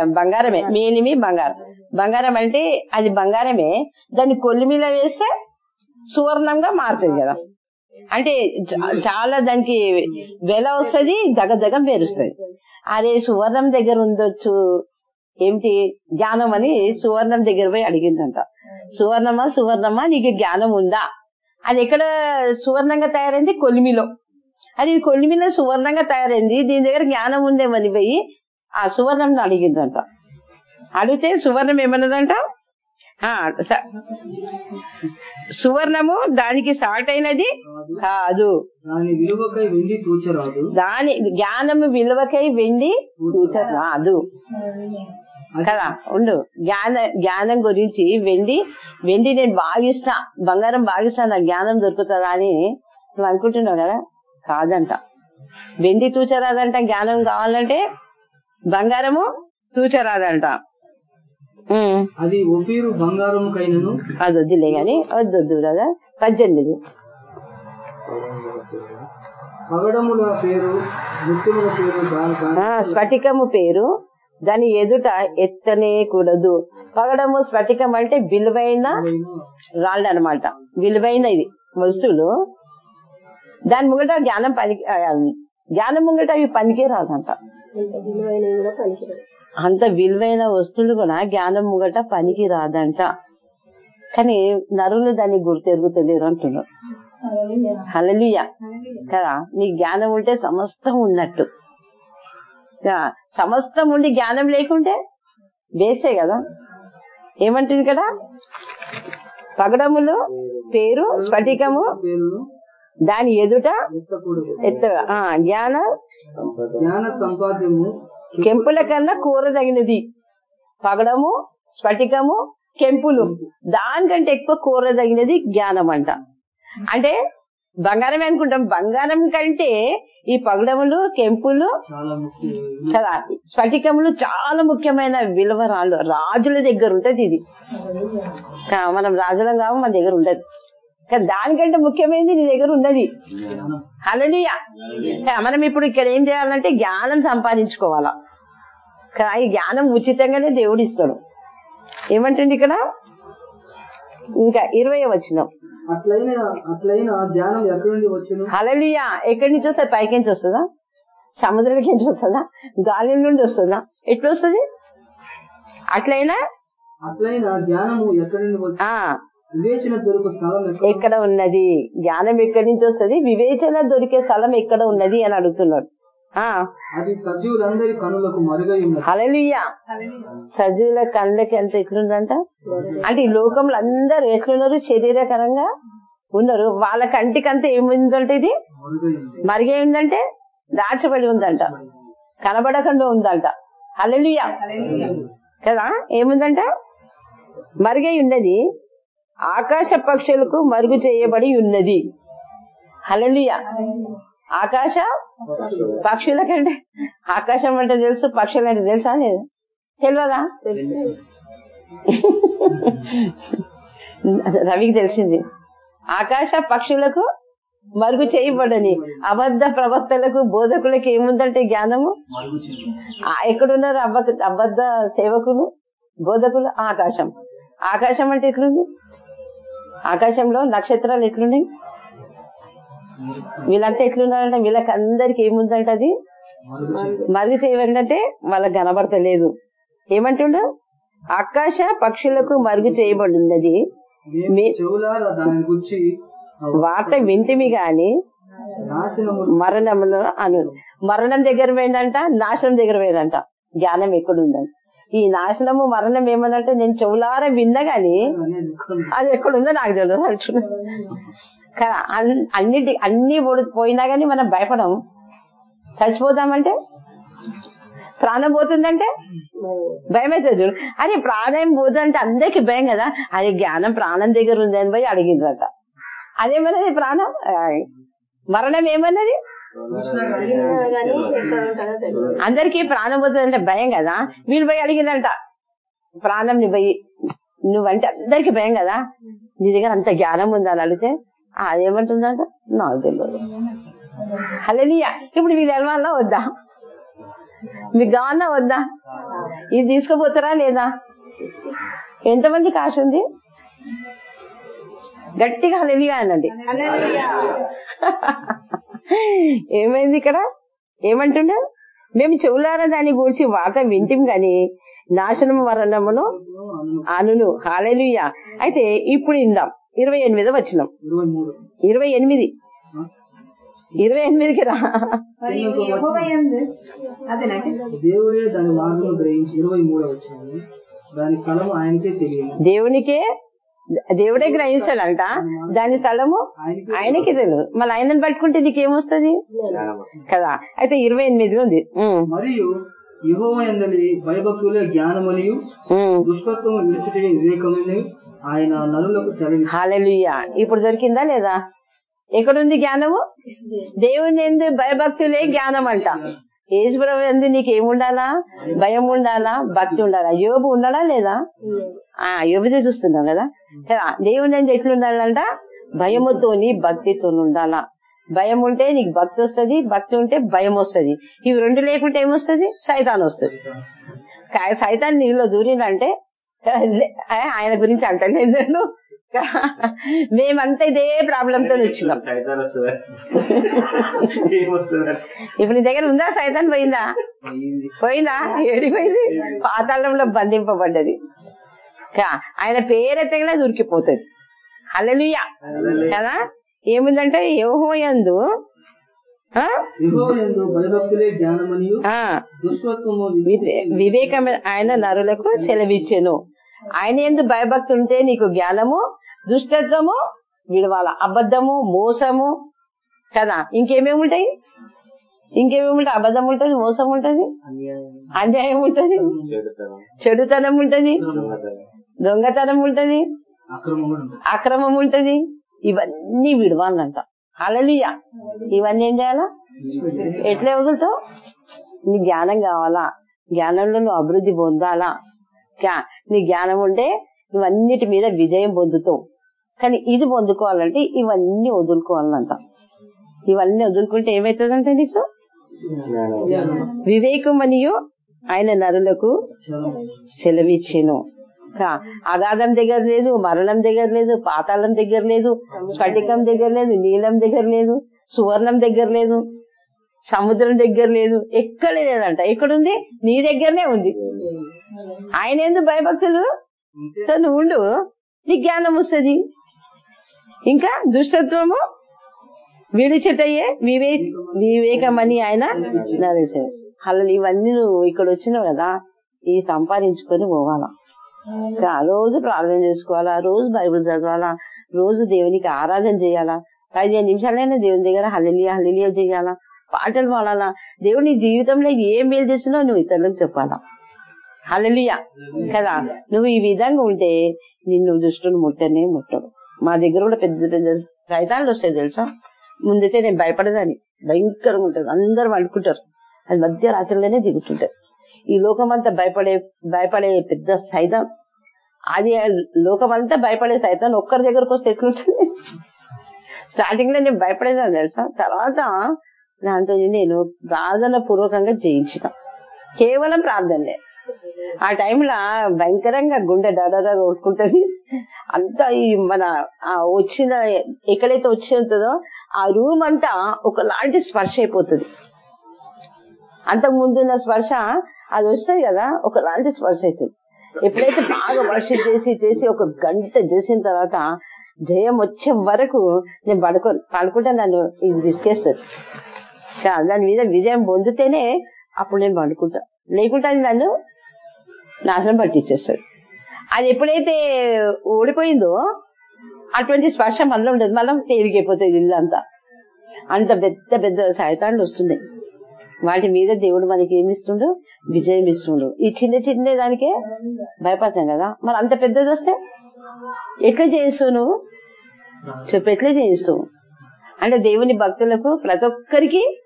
బంగారమే మేలిమి బంగారం. బంగారం అంటే అది బంగారమే దాన్ని కొల్లిమిలో వేస్తే సువర్ణంగా మారుతుంది కదా. అంటే చాలా దానికి వెల వస్తుంది దగదగ మెరుస్తుంది అదే సువర్ణం దగ్గర ఉండొచ్చు. ఏమిటి? జ్ఞానం అని సువర్ణం దగ్గర పోయి అడిగిందంట. సువర్ణమా సువర్ణమా? నీకు జ్ఞానం ఉందా? అది ఎక్కడ సువర్ణంగా తయారైంది? కొలిమిలో. అది కొలిమిలో సువర్ణంగా తయారైంది. దీని దగ్గర జ్ఞానం ఉందేమని పోయి ఆ సువర్ణం అడిగిందంట. అడిగితే సువర్ణం ఏమన్నదంట? సువర్ణము దానికి సాటైనది కాదు. దాని విలువకై వెండి తూచరాదు. దాని జ్ఞానము విలువకై వెండి రాదు కదా? ఉండు. జ్ఞాన జ్ఞానం గురించి వెండి వెండి నేను భావిస్తా బంగారం భావిస్తా నాకు జ్ఞానం దొరుకుతుందా అని నువ్వు అనుకుంటున్నావు కదా? కాదంట. వెండి తూచరాదంట జ్ఞానం కావాలంటే బంగారము తూచరాదంట. అది ఒఫీరు బంగారముకైనను అది వద్దులే గాని వద్దొద్దు కదా పద్దెనిమిది. పగడముల పేరు పేరు స్ఫటికము పేరు దాని ఎదుట ఎత్తనే కూడదు. పగడము స్ఫటికం అంటే విలువైన రాళ్ళు అనమాట విలువైన ఇది వస్తువులు. దాని ముంగట జ్ఞానం పనికి జ్ఞానం ముంగట అవి పనికే రాదంట. అంత విలువైన వస్తువులు కూడా జ్ఞానం ముంగట పనికి రాదంట. కానీ నరులు దాన్ని గుర్తెరుగుతలేరు అంటున్నారు. హలలియ కదా? నీ జ్ఞానం ఉంటే సమస్తం ఉన్నట్టు. సమస్తం ఉండి జ్ఞానం లేకుంటే వేసే కదా. ఏమంటుంది కదా పగడములు పేరు స్ఫటికము దాని ఎదుట ఎత్త జ్ఞాన సంపాద్యము కెంపుల కన్నా కూరదగినది. పగడము స్ఫటికము కెంపులు. దానికంటే ఎక్కువ కూరదగినది జ్ఞానం అంట అంటే బంగారమే అనుకుంటాం. బంగారం కంటే ఈ పగడములు కెంపులు కదా స్ఫటికములు చాలా ముఖ్యమైన విలువరాళ్ళు. రాజుల దగ్గర ఉంటది ఇది. మనం రాజులం కావు మన దగ్గర ఉండదు. కానీ దానికంటే ముఖ్యమైనది నీ దగ్గర ఉన్నది. హలలియ మనం ఇప్పుడు ఇక్కడ ఏం చేయాలంటే జ్ఞానం సంపాదించుకోవాలా. కదా ఈ జ్ఞానం ఉచితంగానే దేవుడు ఇస్తాడు. ఏమంటుంది ఇక్కడ? ఇంకా ఇరవై వచ్చినాం అట్లయిన అట్లయిన ధ్యానం ఎక్కడి నుండి వచ్చును హలలియ ఎక్కడి నుంచి వస్తుంది? పైకి నుంచి వస్తుందా? సముద్రానికి నుంచి వస్తుందా? గాలి నుండి వస్తుందా? ఎట్లా వస్తుంది? అట్లయినా? అట్లయిన ధ్యానము ఎక్కడి నుండి వచ్చి ఆ. వివేచన దొరుకు స్థలం ఎక్కడ? ఉన్నది? జ్ఞానం ఎక్కడి నుంచి వస్తుంది? వివేచన దొరికే స్థలం ఎక్కడ ఉన్నది అని అడుగుతున్నాడు అది సజీవులందరి కనులకు హలలుయ్య సజీవుల కళ్ళకి ఎంత ఎట్లుందంట అంటే ఈ లోకంలో అందరూ ఎట్లున్నారు? శరీరకరంగా ఉన్నారు. వాళ్ళ కంటికంతా ఏముందంటే ఇది? మరుగై ఉంది మరిగే ఉందంటే దాచబడి ఉందంట. కనబడకుండా ఉందంట. హలలుయ్య కదా? ఏముందంట? మరుగై ఉన్నది ఆకాశ పక్షులకు మరుగు చేయబడి ఉన్నది. హలలుయ ఆకాశ పక్షుల. కంటే ఆకాశం అంటే తెలుసు పక్షులు అంటే తెలుసా లేదు తెలియదా? రవికి తెలిసింది. ఆకాశ పక్షులకు మరుగు చేయబడని అబద్ధ ప్రవక్తలకు బోధకులకు ఏముందంటే జ్ఞానము? ఎక్కడున్నారు అబ్బ అబద్ధ సేవకులు బోధకులు? ఆకాశం. ఆకాశం అంటే ఎట్లుంది? ఆకాశంలో నక్షత్రాలు ఎట్లున్నాయి? వీళ్ళంతా ఎట్లున్నారంటే వీళ్ళకి అందరికి ఏముందంట అది? మరుగు చేయమంటే వాళ్ళకి కనబడతలేదు. ఏమంటుండు? ఆకాశ పక్షులకు మరుగు చేయబడి ఉన్నది మేము మీ- చెవులారా దాని గురించి వార్త వింటిమి గాని మరణంలో అను మరణం దగ్గర పోయిందంట నాశనం దగ్గర పోయిందంట. జ్ఞానం ఎక్కడుందంట ఈ నాశనము మరణం ఏమనంటే నేను చెవులారా విన్నా గాని అనేది ఎక్కడ ఉంది? అది ఎక్కడుందో నాకు తెలియదు అంటున్నా. అన్నిటి అన్ని పోయినా కానీ మనం భయపడం చచ్చిపోతామంటే? ప్రాణం పోతుందంటే? భయం అవుతుంది చూడు. అరే ప్రాణం పోతుందంటే అందరికి భయం కదా. అది జ్ఞానం ప్రాణం దగ్గర ఉంది అని పోయి అడిగిందట అదేమన్నది ప్రాణం? మరణం ఏమన్నది? అందరికీ ప్రాణం పోతుందంటే భయం కదా. వీళ్ళు పోయి అడిగిందంట ప్రాణం ని పోయి నువ్వంటే అందరికి భయం కదా. నీ దగ్గర అంత జ్ఞానం ఉందా? అని అడిగితే అదేమంటుందంట? నాకు తెలియదు హల్లెలూయా ఇప్పుడు వీళ్ళు వెళ్ళాలన్నా వద్దా? మీకు కావాలన్నా వద్దా? ఇది తీసుకుపోతారా లేదా? ఎంతమందికి ఆశ ఉంది గట్టిగా హల్లెలూయా అనండి ఏమైంది ఇక్కడ? ఏమంటుండే మేము చెవులారా దాని గురించి వార్త వింటిం గాని నాశనం మరణమును అనును హాలెలుయ అయితే ఇప్పుడు ఇందాం ఇరవై ఎనిమిది వచ్చినాం ఇరవై మూడు. ఇరవై ఎనిమిది. ఇరవై ఎనిమిదికి రా. దేవుడే దాని మార్గం గ్రహించి ఇరవై మూడు వచ్చింది దాని స్థలము ఆయనకే తెలియదు. దేవునికే దేవుడే గ్రహిస్తాడంట దాని స్థలము ఆయనకే తెలియదు. మళ్ళీ ఆయనను పట్టుకుంటే నీకేమొస్తుంది? కదా. అయితే ఇరవై ఎనిమిదిలో ఉంది. మరియు యహోవ ఎందలి భయభక్తులే జ్ఞానమనియు విడిచిటే వివేకమని ఆయన నలులకు సెలవి ఇప్పుడు దొరికిందా లేదా? ఎక్కడుంది జ్ఞానము? దేవుని ఎందు భయభక్తులే జ్ఞానం అంట ఈశ్వరం ఎందు నీకు ఏముండాలా భయం ఉండాలా భక్తి ఉండాలా యోబు ఉండాలా లేదా? ఆ యోబుదే చూస్తున్నాం కదా. కదా దేవుని ఎందు ఎట్లుండాలంట? భయముతోని భక్తితో ఉండాలా భయం ఉంటే నీకు భక్తి వస్తది భక్తి ఉంటే భయం వస్తది ఇవి రెండు లేకుంటే ఏమొస్తది? సైతాన్ వస్తుంది కా- సైతాన్ నీలో దూరిందంటే ఆయన గురించి అంటలేదు నేను మేమంతా ఇదే ప్రాబ్లం తో వచ్చినాం. ఇప్పుడు నీ దగ్గర ఉందా సైతాన్? పోయిందా? పోయిందా. ఏడిపోయింది? పాతాళంలో బంధింపబడ్డది. ఆయన పేరెత్తగానే దొరికిపోతుంది. హల్లెలూయ. కదా? ఏముందంటే యోహోయందు ఆ? యహోవ ఎందు భయభక్తులే జ్ఞానమనియు ఆ, దుష్టత్వము వివే- వివేకమే ఆయన నరులకు సెలవిచ్చెను. ఆయన ఎందు భయభక్తి ఉంటే నీకు జ్ఞానము దుష్టత్వము విడవాల అబద్ధము మోసము కదా? ఇంకేమేమి ఉంటాయి? ఇంకేమేమి ఉంటాయి? అబద్ధం ఉంటది మోసం ఉంటది? అన్యాయం ఉంటుంది? ఉంటది చెడుతనం ఉంటుంది? ఉంటది దొంగతనం ఉంటుంది? ఉంటది అక్రమం ఉంటుంది. ఉంటది ఇవన్నీ విడవాలంట. అలలియ ఇవన్నీ ఏం చేయాలా? ఎట్లా వదులుతావు? నీ జ్ఞానం కావాలా? జ్ఞానంలో నువ్వు అభివృద్ధి పొందాలా? నీ జ్ఞానం ఉంటే ఇవన్నిటి మీద విజయం పొందుతావు. కానీ ఇది పొందుకోవాలంటే ఇవన్నీ వదులుకోవాలంట. ఇవన్నీ వదులుకుంటే ఏమవుతుందంటే నీకు? వివేకమనియు ఆయన నరులకు సెలవిచ్చాను. కా- అగాధం దగ్గర లేదు మరణం దగ్గర లేదు పాతాళం దగ్గర లేదు స్ఫటికం దగ్గర లేదు నీలం దగ్గర లేదు సువర్ణం దగ్గర లేదు. సముద్రం దగ్గర లేదు ఎక్కడ లేదంట. ఎక్కడుంది? నీ దగ్గరనే ఉంది. ఆయన ఎందుకు భయభక్తులు? నువ్వు ఉండు. నీకు జ్ఞానం వస్తుంది. ఇంకా దుష్టత్వము విడిచిటయ్యే వివేక్ వివేకమని ఆయన నరేశాడు అలా ఇవన్నీ నువ్వు ఇక్కడ వచ్చినావు కదా ఈ సంపాదించుకొని పోవాలా. ఇంకా రోజు ప్రార్థన చేసుకోవాలా రోజు బైబిల్ చదవాలా రోజు దేవునికి ఆరాధన చేయాలా పదిహేను నిమిషాలైనా దేవుని దగ్గర హలిలియా హలిలియా చేయాలా. పాటలు పాడాలా? దేవుని జీవితంలో ఏం మేలు చేసినా నువ్వు ఇతరులకు చెప్పాలా? హలలియా కదా? నువ్వు ఈ విధంగా ఉంటే నిన్ను దుష్టులు ముట్టనే ముట్టడు మా దగ్గర కూడా పెద్ద పెద్ద సైతాన్లు వస్తాయి తెలుసా? ముందైతే నేను భయపడదాన్ని. భయంకరంగా ఉంటుంది. అందరూ వండుకుంటారు అది మధ్యరాత్రిలోనే దిగుతుంటారు ఈ లోకం అంతా భయపడే భయపడే పెద్ద సైతం అది లోకం అంతా భయపడే సైతం ఒక్కరి దగ్గరకు వస్తే ఎట్లుంటుంది? స్టార్టింగ్లో నేను భయపడేదాన్ని తెలుసా? తర్వాత దాంతో నేను ప్రార్థన పూర్వకంగా జయించిన కేవలం ప్రార్థనలే. ఆ టైంలో భయంకరంగా గుండె డడగా కొట్టుకుంటుంది. అంతా ఈ మన ఆ వచ్చిన ఎక్కడైతే వచ్చి ఉంటుందో ఆ రూమ్ అంతా ఒకలాంటి స్పర్శ అయిపోతుంది. అంతకు ముందున్న స్పర్శ అది వస్తుంది కదా ఒకలాంటి స్పర్శ అవుతుంది ఎప్పుడైతే బాగా వర్షం చేసి చేసి ఒక గంట చేసిన తర్వాత జయం వచ్చే వరకు నేను పడుకో పడుకుంటే నన్ను ఇది విసికేస్తుంది. దాని మీద విజయం పొందితేనే అప్పుడు నేను పండుకుంటా. లేకుంటే నన్ను నాశనం పట్టించేస్తాడు అది ఎప్పుడైతే ఓడిపోయిందో అటువంటి స్పర్శ మనలో ఉండదు. మనం తేలికైపోతుంది ఇల్లంతా. అంత పెద్ద పెద్ద సాయితాన్లు వస్తున్నాయి. వాటి మీద దేవుడు మనకి ఏమిస్తుండు విజయం ఇస్తుండు. ఈ చిన్న చిన్న దానికే భయపడతాం కదా. మరి అంత పెద్దది వస్తే ఎట్లా చేయిస్తావు నువ్వు? చెప్పు ఎట్లా చేయిస్తావు? అంటే దేవుని భక్తులకు ప్రతి ఒక్కరికి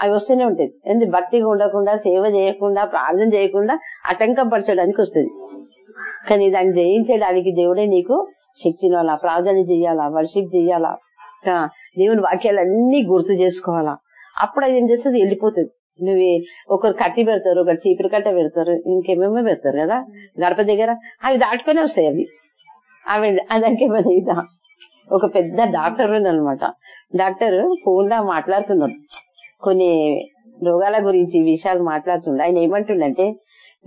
అవి వస్తూనే ఉంటాయి. ఎందుకు భక్తిగా ఉండకుండా సేవ చేయకుండా ప్రార్థన చేయకుండా ఆటంకపరచడానికి వస్తుంది. కానీ దాన్ని జయించడానికి దేవుడే నీకు శక్తిని వాళ్ళ ప్రార్థన చెయ్యాలా వర్షిప్ చెయ్యాలా దేవుని వాక్యాలన్నీ గుర్తు చేసుకోవాలా? అప్పుడు అది ఏం చేస్తుంది? వెళ్ళిపోతుంది. నువ్వు ఒకరు కట్టి పెడతారు ఒకరు చీపురు కట్ట పెడతారు ఇంకేమేమో పెడతారు కదా? గడప దగ్గర అవి దాటుకొని వస్తాయి అవి. అవి అదానికి ఇదా? ఒక పెద్ద డాక్టర్ అనమాట డాక్టర్ ఫోన్లో మాట్లాడుతున్నారు కొన్ని రోగాల గురించి విషయాలు మాట్లాడుతుండే. ఆయన ఏమంటుండంటే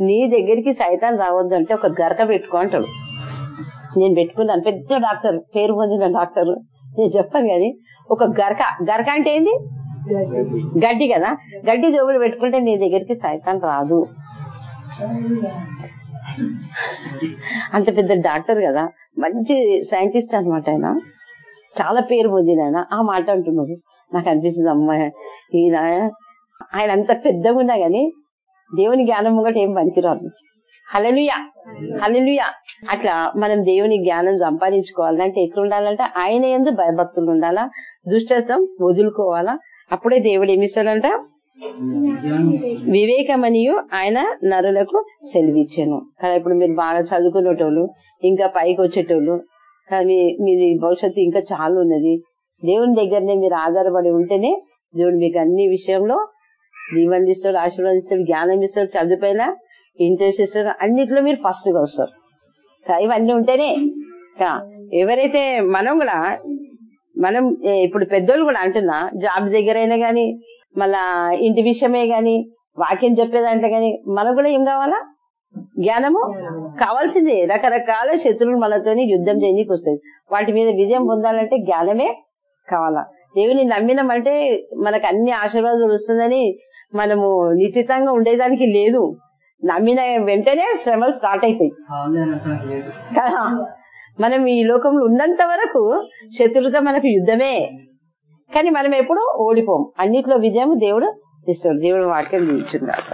నీ దగ్గరికి సైతాన్ రావద్దు అంటే ఒక గరక పెట్టుకో అంటాడు. నేను పెట్టుకున్నాను. పెద్ద డాక్టర్ పేరు పొందిన డాక్టర్. నేను చెప్పాను కానీ ఒక గరక. గరక అంటే ఏంది? గడ్డి కదా. గడ్డి జోబులు పెట్టుకుంటే నీ దగ్గరికి సైతాన్ రాదు. అంత పెద్ద డాక్టర్ కదా. మంచి సైంటిస్ట్ అన్నమాట ఆయన. చాలా పేరు పొందిన ఆయన. ఆ మాట అంటున్నాడు. నాకు అనిపిస్తుంది అమ్మాయి ఈయన ఆయన అంత పెద్దగా ఉన్నా గాని దేవుని జ్ఞానం ఒకటి ఏం పనికిరాదు. హలలుయా హలలుయా అట్లా మనం దేవుని జ్ఞానం సంపాదించుకోవాలంటే ఎట్లా ఉండాలంటే ఆయన ఎందు భయభక్తులు ఉండాలా? దుష్టత్వం వదులుకోవాలా? అప్పుడే దేవుడు ఏమిస్తాడంట వివేకమనియు ఆయన నరులకు సెలవిచ్చాను. కదా ఇప్పుడు మీరు బాగా చదువుకునేటోళ్ళు ఇంకా పైకి వచ్చేటోళ్ళు కానీ మీది భవిష్యత్తు ఇంకా చాలా ఉన్నది. దేవుని దగ్గరనే మీరు ఆధారపడి ఉంటేనే దేవుడు మీకు అన్ని విషయంలో దీవెనలు ఇస్తాడు ఆశీర్వాదిస్తాడు జ్ఞానం ఇస్తాడు చదువుపైన ఇంట్రెస్ట్ ఇస్తాడు అన్నిట్లో మీరు ఫస్ట్గా వస్తారు. ఇవన్నీ ఉంటేనే. ఎవరైతే మనం కూడా మనం ఇప్పుడు పెద్దోళ్ళు కూడా అంటున్నా జాబ్ దగ్గర అయినా గాని మళ్ళా ఇంటి విషయమే గాని వాక్యం చెప్పేదంటే గాని మనకు కూడా ఏం కావాలా? జ్ఞానము? కావాల్సిందే. రకరకాల శత్రువులు మనతోని యుద్ధం చేయనీకి వస్తుంది వాటి మీద విజయం పొందాలంటే జ్ఞానమే కావాలా? దేవుని నమ్మినామంటే మనకు అన్ని ఆశీర్వాదాలు వస్తుందని మనము నిశ్చితంగా ఉండేదానికి లేదు. నమ్మిన వెంటనే శ్రమలు స్టార్ట్ అవుతాయి. కదా? మనం ఈ లోకంలో ఉన్నంత వరకు శత్రువుతో మనకు యుద్ధమే. కానీ మనం ఎప్పుడు ఓడిపోం. అన్నిట్లో విజయం దేవుడు ఇస్తాడు. దేవుడు వాక్యం దీవించుగాక